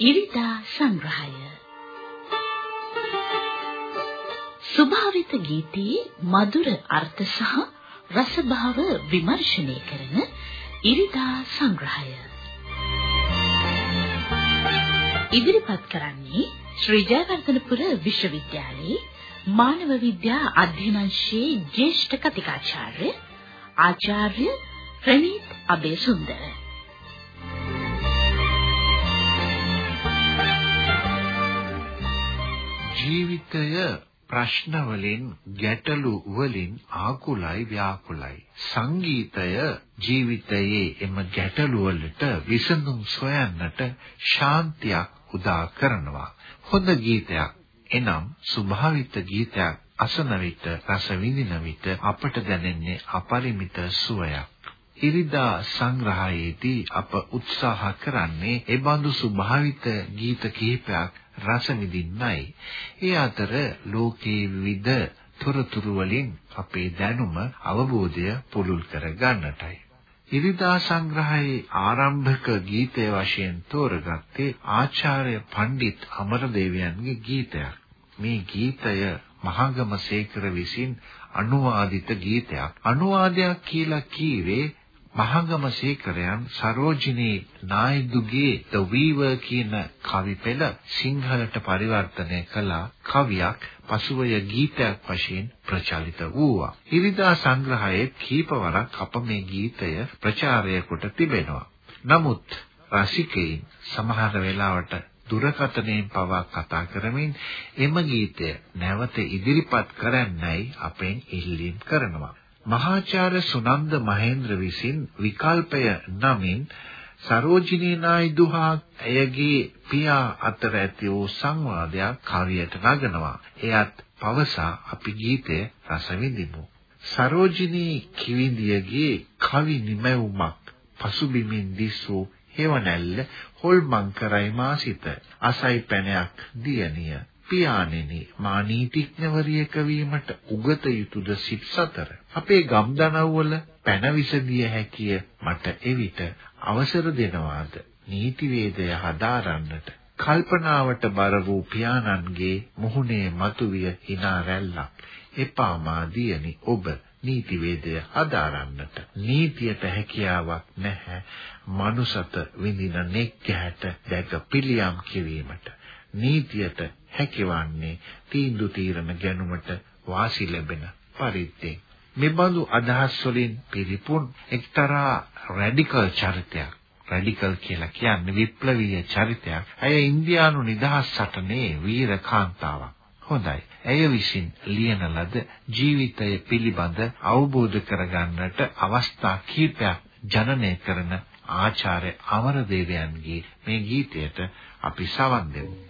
ඉරිදා සංග්‍රහය. ස්වභාවිත ගීතයේ මధుර අර්ථ සහ රසභාව විමර්ශනය කරන ඉරිදා සංග්‍රහය. ඉදිරිපත් කරන්නේ ශ්‍රී ජයවර්ධනපුර විශ්වවිද්‍යාලයේ මානව විද්‍යා අධ්‍යනාංශයේ ජ්‍යෙෂ්ඨ කතිකාචාර්ය ආචාර්ය ප්‍රනීත් අබේසුන්දර. ජීවිතය ප්‍රශ්න වලින් ගැටලු වලින් ආකුලයි ව්‍යාකුලයි. සංගීතය ජීවිතයේ එම ගැටලු වලට විසඳුම් සොයන්නට ශාන්තියක් උදා කරනවා. හොඳ ගීතයක් එනම් ස්වභාවිත ගීතයක් අසන විට රස විඳින විට අපට දැනෙන්නේ අපරිමිත සුවයක්. ඉරිදා සංග්‍රහයේදී අප උත්සාහ කරන්නේ ඒ බඳු ස්වභාවිත ගීත කිහිපයක් රස විඳින්නයි. ඒ අතර ලෝකයේ විවිධ තොරතුරු වලින් අපේ දැනුම අවබෝධය පුළුල් කර ගන්නටයි. ඉරිදා සංග්‍රහයේ ආරම්භක ගීතය වශයෙන් තෝරගත්තේ ආචාර්ය පණ්ඩිත් අමරදේවයන්ගේ ගීතයක්. මේ ගීතය මහගම සේකර විසින් අනුවාදිත ගීතයක්. අනුවාදයක් කියලා කීවේ මහගම සේකරයන් සරෝජිනී නායිදුගේ The Weaver කියන කවි පෙළ සිංහලට පරිවර්තනය කළ කවියක් පසුවය ගීතයක් වශයෙන් ප්‍රචලිත වූවා. ඉරිදා සංග්‍රහයේ කීපවරක් අප මේ ගීතය ප්‍රචාරය කොට තිබෙනවා. නමුත් රසිකයින් සමහර වෙලාවට දුරකථනයෙන් පවා කතා කරමින් එම ගීතය නැවත ඉදිරිපත් කරන්නයි අපෙන් ඉල්ලීම් කරනවා. මහාචාර්ය සුනන්ද මහේන්ද්‍ර විසින් විකල්පය නමින් සරෝජිනී නායිදු හා ඇයගේ පියා අතර ඇති වූ සංවාදයක් කවියට නගනවා. එයත් පවසා අපි ගීතය රස විඳිමු. සරෝජිනී කිවිඳියගේ කවි නිමැවුමක් පසුබිමින් දිස්සූ හේවණැල්ල හොල්මන් කරයි මාසිත අසයි පැනයක් දියණිය පියාණෙනි මා නීතිඥවරියක වීමට උගත යුතුයද සිත් සතර? අපේ ගම්දනව්වල පැන විසදිය හැකිය මට එවිට අවසර දෙනවාද? නීති වේදය හදාරන්නට කල්පනාවට බර වූ පියාණන්ගේ මුහුණේ මතුවිය hina රැල්ලක්. එපා මා දියණි ඔබ නීති වේදය හදාරන්නට. නීතියට හැකියාවක් නැහැ. මනුසත විඳින නෙක් ගැහැට දැක පිළියම් කිරීමට. නීතියට හැකිවන්නේ තීන්දුව తీරන ගැනුමට වාසි ලැබෙන පරිද්දෙන් මෙබඳු අදහස් වලින් පිරිපුන් එක්තරා රැඩිකල් චරිතයක් රැඩිකල් කියලා කියන්නේ විප්ලවීය චරිතයක්. ඇය ඉන්දියානු නිදහස් සටනේ වීර කාන්තාවක්. හොඳයි. ඇය විසින් ලියන ලද ජීවිතය පිළිබඳ අවබෝධ කරගන්නට අවස්ථා කීපයක් ජනනය කරන ආචාර්ය අමරදේවයන්ගේ මේ ගීතයට අපි සවන් දෙමු.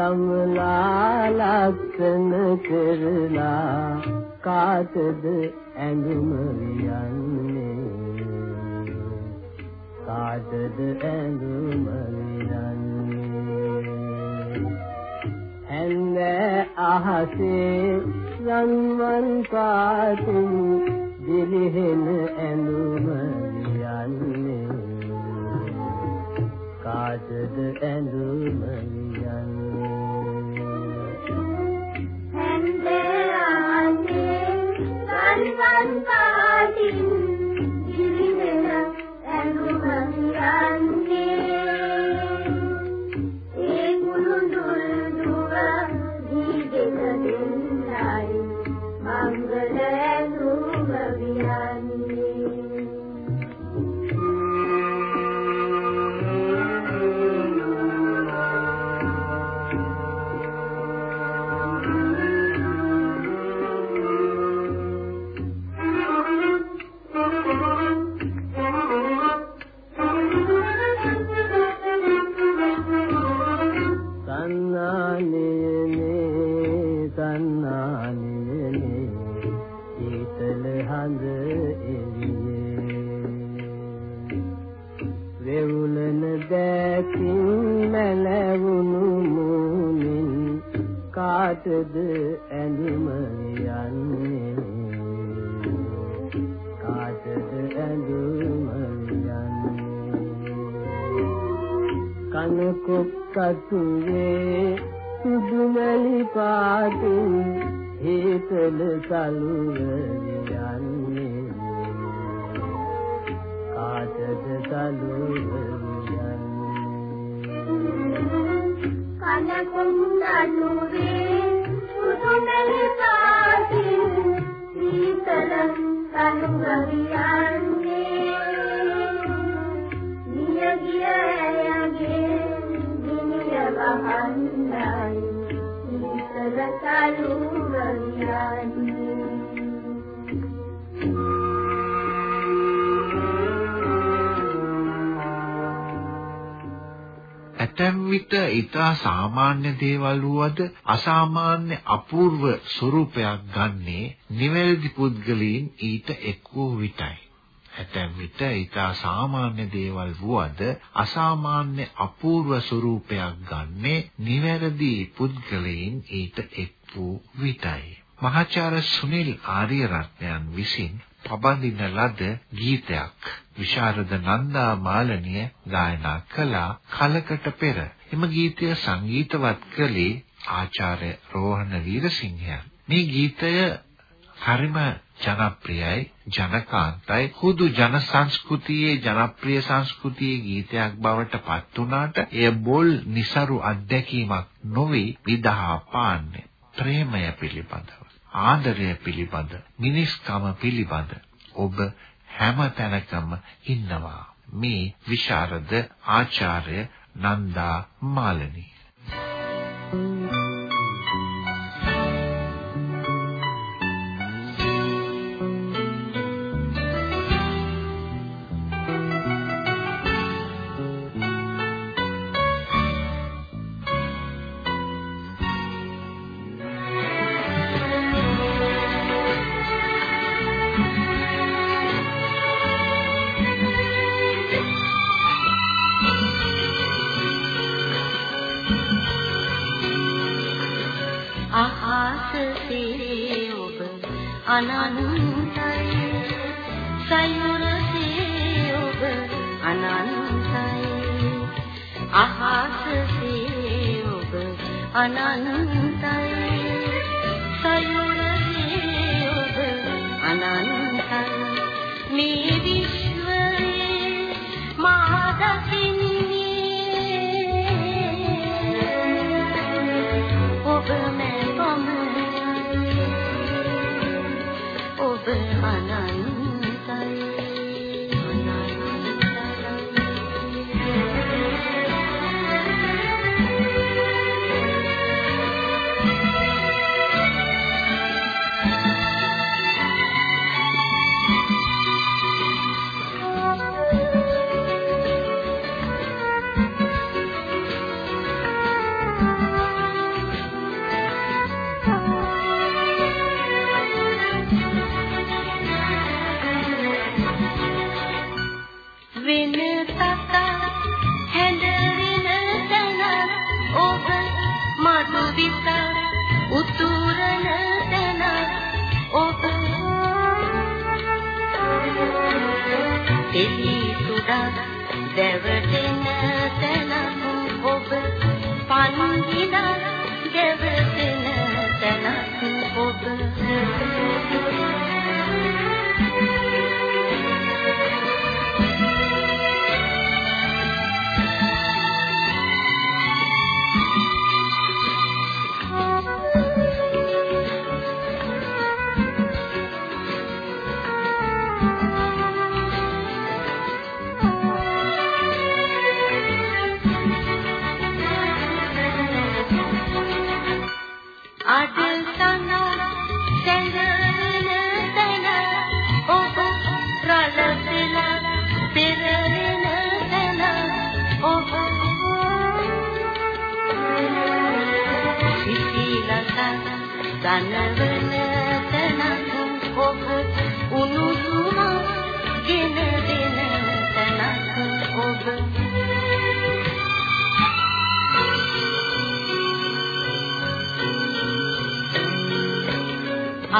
වැඩ දමලා ලක්ෂණ කරලා කාටද ඇඳුම යන්නේ කාටද ඇඳුම යන්නේ ඇඳ අහසේ රන්වන් පාටින් කාටද ඇඳුම යන්නේ? කාටද ඇඳුම යන්නේ කනකොක් කටුවේ සුදුමලි පාටින් හේතල සලුව යන්නේ කාටද සලුව යන්නේ කනකුන්නනුරේ සුදුමෙලි සනුගවියන්නේ නියගිය ඇතැම් විට ඊටා සාමාන්‍ය දේවල් වුවද අසාමාන්‍ය අපූර්ව ස්වරූපයක් ගන්නේ නිවැරදි පුද්ගලයන් ඊට එක් වූ විටයි. ඇතැම් විට ඊටා සාමාන්‍ය දේවල් වුවද අසාමාන්‍ය අපූර්ව ස්වරූපයක් ගන්නේ නිවැරදි පුද්ගලයන් ඊට එක් වූ විටයි. මහාචාර්ය සුනිල් ආරියරත්නයන් විසින් පබඳින ලද ගීතයක් විශාරද නන්දා මාලනිය ගායනා කළ කලකට පෙර. එම ගීතය සංගීතවත් කළේ ආචාර්ය රෝහණ වීරසිංහයන් මේ ගීතය හරිම ජනප්‍රියයි ජනකාන්තයි. හුදු ජන සංස්කෘතියේ ජනප්‍රිය සංස්කෘතියේ ගීතයක් බවට පත් වුණාට එය බොල් નિසරු අත්දැකීමක් නොවේ විදහා පාන්නේ. ප්‍රේමය පිළිබඳව. ආදරය පිළිබඳ මිනිස්කම පිළිබඳ ඔබ හැම තැනකම ඉන්නවා. මේ විශාරද ආචාර්ය නන්දා මාලනී. අහසේ අනන්තයි. සයුරසේ ඔබ අනන්තයි. මේ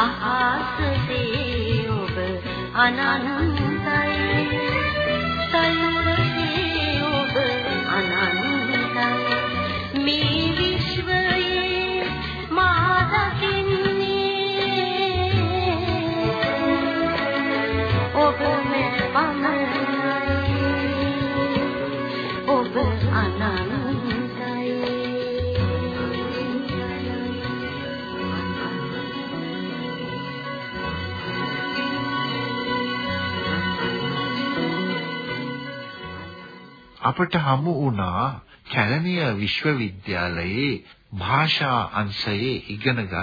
අහසේ ඔබ අනන්තයි අපට හමු වුණා කැලණිය විශ්වවිද්‍යාලයේ භාෂා අංශයේ ඉගෙනගත්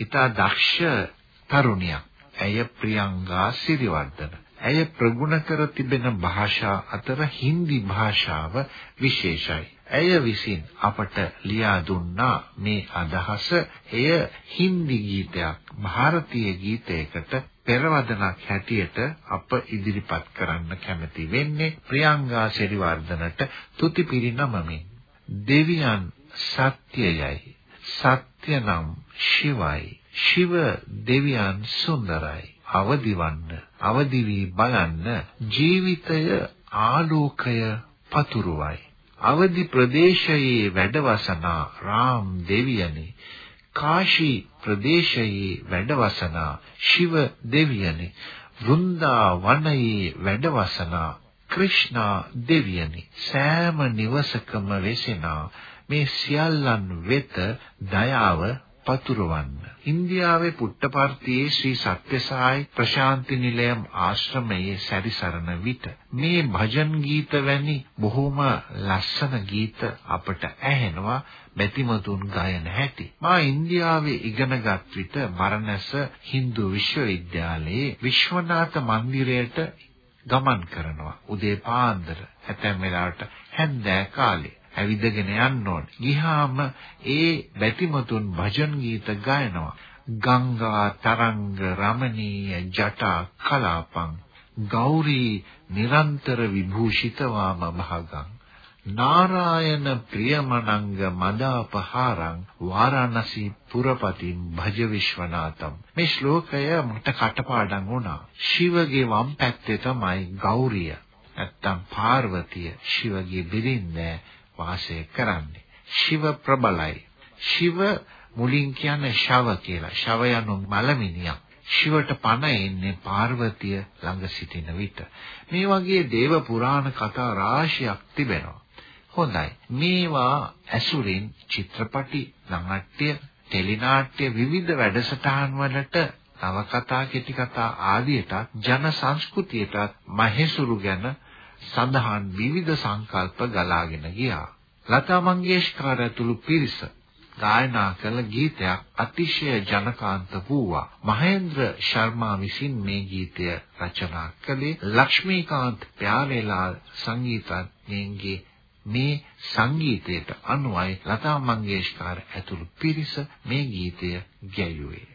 ඉතා දක්ෂ තරුණියක්. ඇය ප්‍රියංගා සිරිවර්ධන. ඇය ප්‍රගුණ කර තිබෙන භාෂා අතර හින්දි භාෂාව විශේෂයි. ඇය විසින් අපට ලියා දුන්නා මේ අදහස එය හින්දි ගීතයක් ಭಾರತೀಯ ගීතයකට පෙරවදනක් හැටියට අප ඉදිරිපත් කරන්න කැමති වෙන්නේ ප්‍රියංගා ශෙරිවර්ධනට තුති පිරිනමමින් දෙවියන් සත්‍යයයි සත්‍ය නම් ශිවයි ශිව දෙවියන් සුන්දරයි. අවදිවන්න අවදි වී බලන්න ජීවිතය ආලෝකය පතුරුවයි. අවදි ප්‍රදේශයේ වැඩවසනා රාම් දෙවියනි කාශී ප්‍රදේශයේ වැඩවසනා ශිව දෙවියනි. වෘන්දාවනයේ වැඩවසනා ක්‍රිෂ්ණා දෙවියනි. සෑම නිවසකම වෙසෙනා මේ සියල්ලන් වෙත දයාව පතුරවන්න. ඉන්දියාවේ පුට්ටපර්තියේ ශ්‍රී සත්‍යසායි ප්‍රශාන්ති නිලයම් ආශ්‍රමයේ සැරිසරන විට මේ භජන් ගීත වැනි බොහොම ලස්සන ගීත අපට ඇහෙනවා බැතිමතුන් ගායන හැටි. මා ඉන්දියාවේ ඉගෙනගත් විට බරණැස හින්දු විශ්වවිද්‍යාලයේ විශ්වනාථ මන්දිරයට ගමන් කරනවා. උදේ පාන්දර ඇතැම් වෙලාවට හැන්දෑ කාලේ ඇවිදගෙන යන්න ඕනේ. ගිහාම ඒ බැතිමතුන් භජන් ගීත ගායනවා. ගංගා තරංග රමණීය ජටා කලාපං. ගෞරී නිරන්තර විභූෂිතවාම භාගං. නාරායන ප්‍රියමනංග මදාපහාරං. වාරාණසී පුරපතින් භජ විශ්වනාතම් මේ ශ්ලෝකය මට කටපාඩම් වුණා. ශිවගේ වම් පැත්තේ තමයි ගෞරිය. නැත්තම් පාර්වතිය ශිවගේ බිරිඳ වාසය කරන්නේ. ශිව ප්‍රබලයි. ශිව මුලින් කියන්නේ ශව කියලා. ශව යනු මලමිනියක්. ශිවට පණ එන්නේ පාර්වතිය ළඟ සිටින විට. මේ වගේ දේව පුරාණ කතා රාශියක් තිබෙනවා. හොඳයි. මේවා ඇසුරින් චිත්‍රපටි, නාට්‍ය, ටෙලිනාට්‍ය විවිධ වැඩසටහන් වලට නවකතා, කෙටි කතා ආදියට ජන සංස්කෘතියට මහේසුරු ගැන සඳහන් විවිධ සංකල්ප ගලාගෙන ගියා. ලතා මංගেশකර ඇතුළු පිරිස ගායනා කළ ගීතයක් අතිශය ජනකාන්ත වූවා. මහේන්ද්‍ර ශර්මා විසින් මේ ගීතය රචනා කළේ ලක්ෂ්මීකාන්ත් ප්‍යාරේලාල් සංගීතඥයන්ගේ මේ සංගීතයට අනුවයි ලතා මංගেশකර ඇතුළු පිරිස මේ ගීතය ගැයුවේ.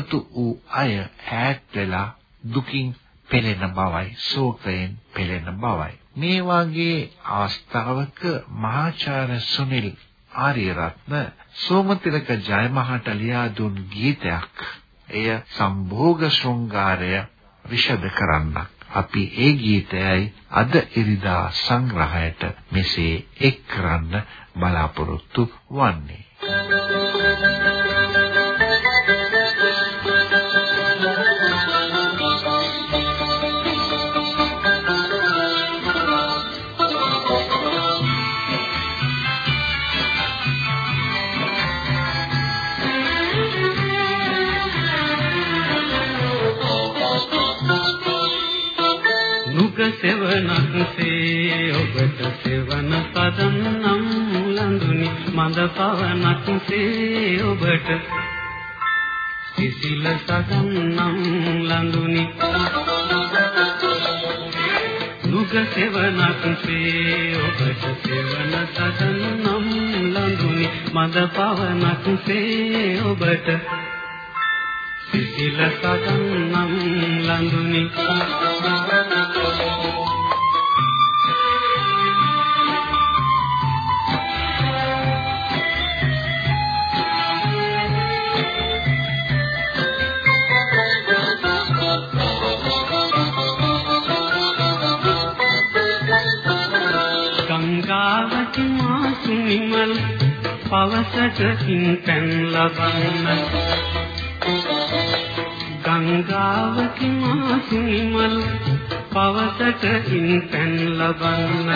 එකතු වූ අය ඈත් වෙලා දුකින් පෙළෙන බවයි ශෝකයෙන් පෙළෙන බවයි. මේ වාගේ අවස්ථාවක මහාචාර්ය සුනිල් ආරියරත්න සෝමතිලක ජයමහට ලියා දුන් ගීතයක් එය සම්භෝග ශෘංගාරය විෂද කරන්නක්. අපි ඒ ගීතයයි අද ඉරිදා සංග්‍රහයට මෙසේ එක් කරන්න බලාපොරොත්තු වන්නේ. සෙවණක්සේ ඔබට සෙවණ සදන්නම් ලඳුනි මඳ පවණක්සේ ඔබට සිසිල සදන්නම් ලඳුනි නුග සෙවණක්සේ ඔබට සෙවණ සදන්නම් ලඳුනි මඳ පවණක්සේ ඔබට සිසිල සදන්නම් ලඳුනි ගංගාවක පවසකින් පැන් ලබන්න. ගංගාවක මාසුනිමල් පවසකින් පැන් ලබන්න.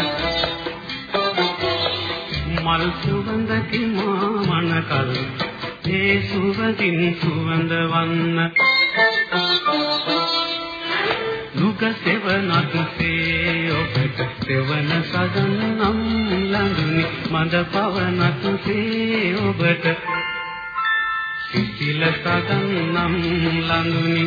මල් සුවඳකි මාමනකල් ඒ සුවඳින් සුවඳ වන්න නුග සෙවණක් සේ ඔබට සෙවණ සදන් නම් ළඟුනි. මද පවනක් සේ ඔබට. සිසිල සදන් නම් ළඟුනි.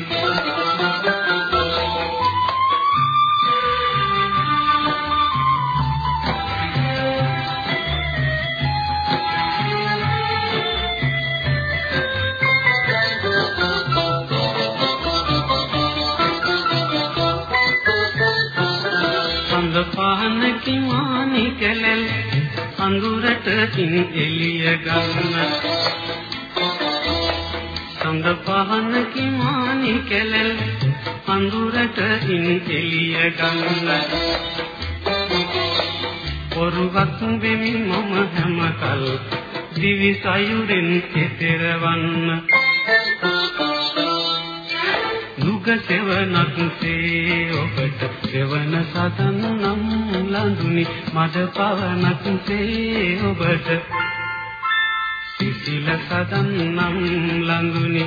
පහනකින් මානි කෙලෙල් අඳුරට ඉන් එළිය ගන්න. සඳ පහනකින් මානි කෙලෙල් අඳුරට ඉන් එළිය ගන්න. පොරුවක් වෙමි මම හැමකල් දිවි සයුරෙන් කෙතරවන්න. නුග සෙවණක් සේ ඔබට සෙවණ සදන් නම් ලඳුනි මද පවණක් සේ ඔබට. සිසිල සදන් නම් ලඳුනි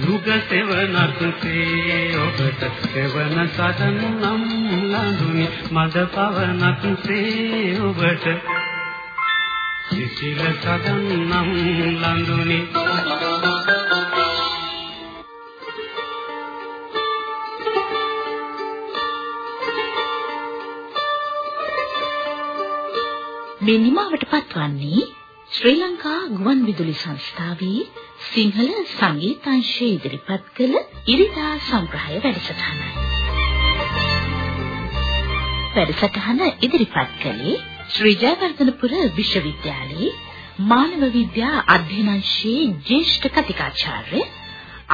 නුග සෙවණක් සේ ඔබට. සෙවණ සදන් නම් ලඳුනි මද පවණක් සේ ඔබට. සිසිල සදන් නම් ලඳුනි මේ නිමාවට පත්වන්නේ ශ්‍රී ලංකා ගුවන් විදුලි සංස්ථාවේ සිංහල සංගීතංශය ඉදිරිපත් කළ ඉරිදා සංග්‍රහය වැඩසටහනයි. වැඩසටහන ඉදිරිපත් කළේ ශ්‍රී ජයවර්ධනපුර විශ්වවිද්‍යාලයේ මානව විද්‍යා අධ්‍යනාංශයේ ජ්‍යෙෂ්ඨ කතිකාචාර්ය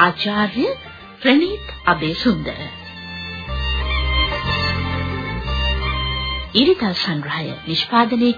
ආචාර්ය ප්‍රනීත් අබේසුන්දර ඉරිදා සංග්‍රහය නිෂ්පාදනය